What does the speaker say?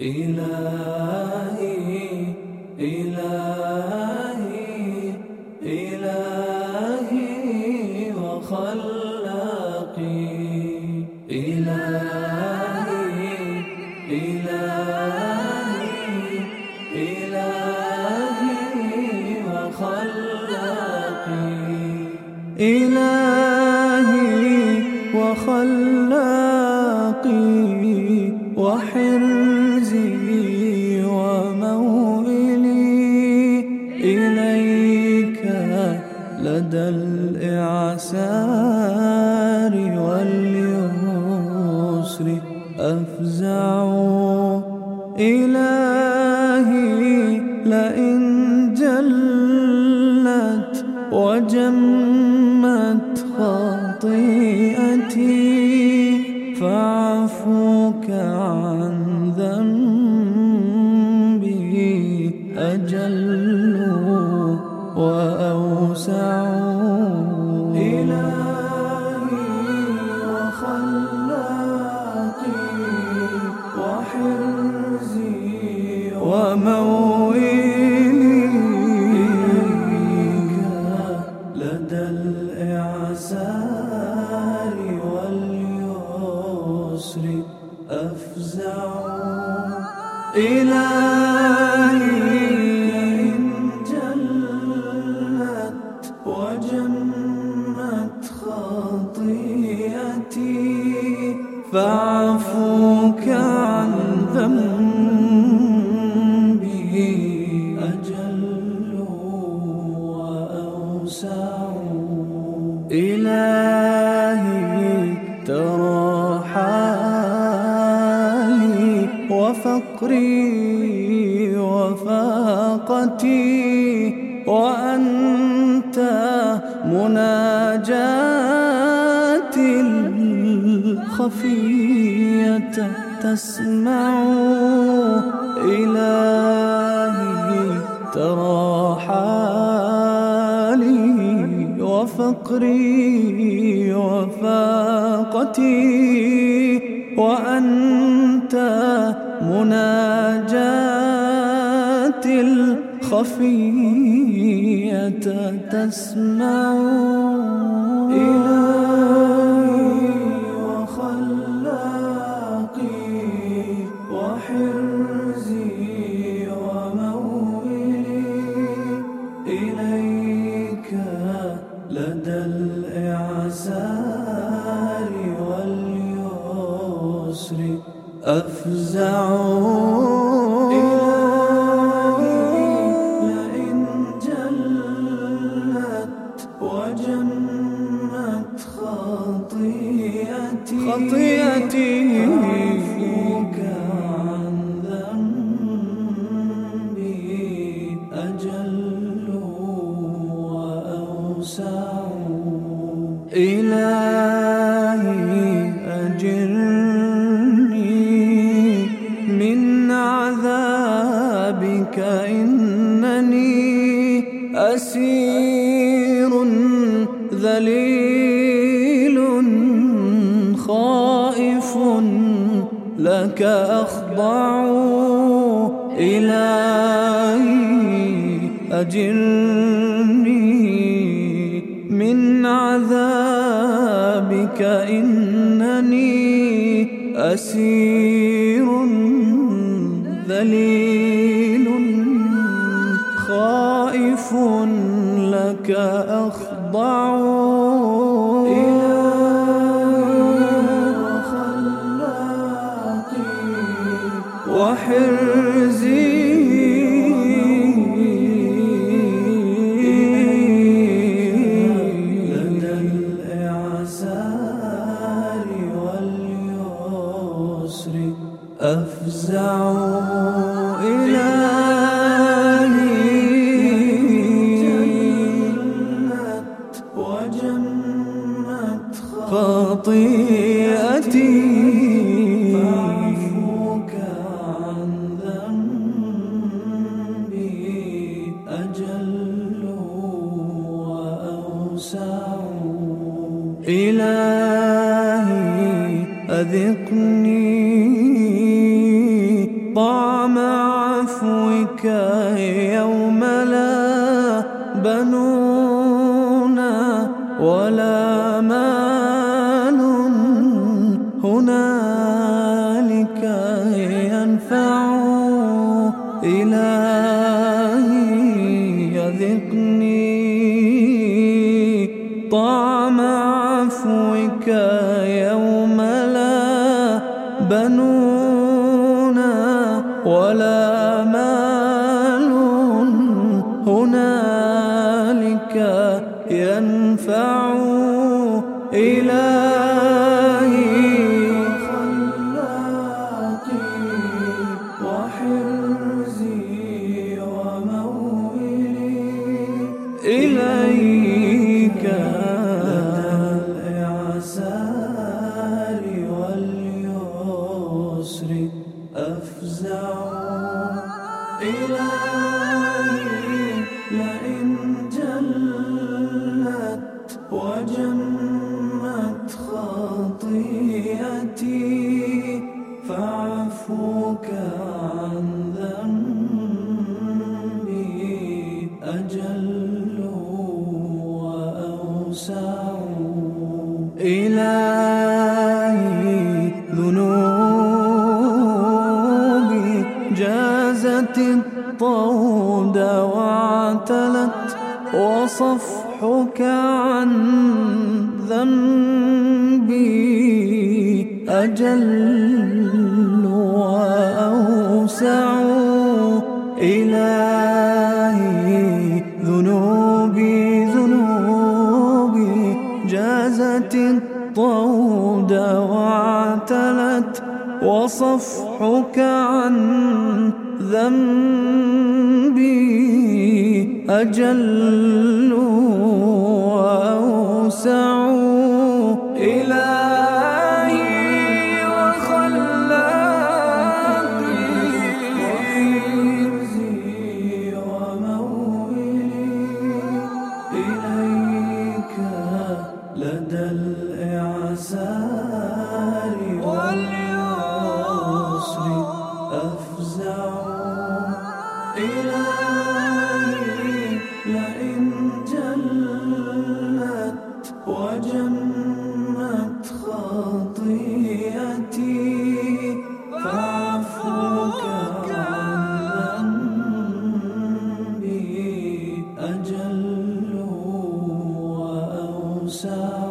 إلهي إلهي إلهي وخلاقي لدى الإعسار واليسر أفزع إلهي لئن جلت وجمت خطيئتي فاعفوك عن ذنبي أجل وأوسع إلهي جلت فاعفوك عن ذنبي أجل وأوسع إلهي ترى وفقري وفاقتي وأنت مناجاتي الخفية تسمع إلهي ترى حالي وفقري وفاقتي وأنت مناجاتي الخفية تسمع إلهي. أفزع عذابك إنني أسير ذليل خائف لك أخضع إلهي أجرني من عذابك إنني أسير ذليل خائف لك أخضع. وحرزي خطيئتي. فاعفوك عن ذنبي أجل وأوسع إلهي أذقني. طعم أفزع إلهي لئن جلت وجمت خطيئتي فاعفوك جازت الطود واعتلت وصفحك عن ذنبي أجل وأوسع إلهي ذنوبي ذنوبي. جازت الطود واعتلت وصفحك عن ذنبي أجل وأوسع إلهي جلت وجمت خطيئتي فعفوك عن ذنبي أجل وأوسع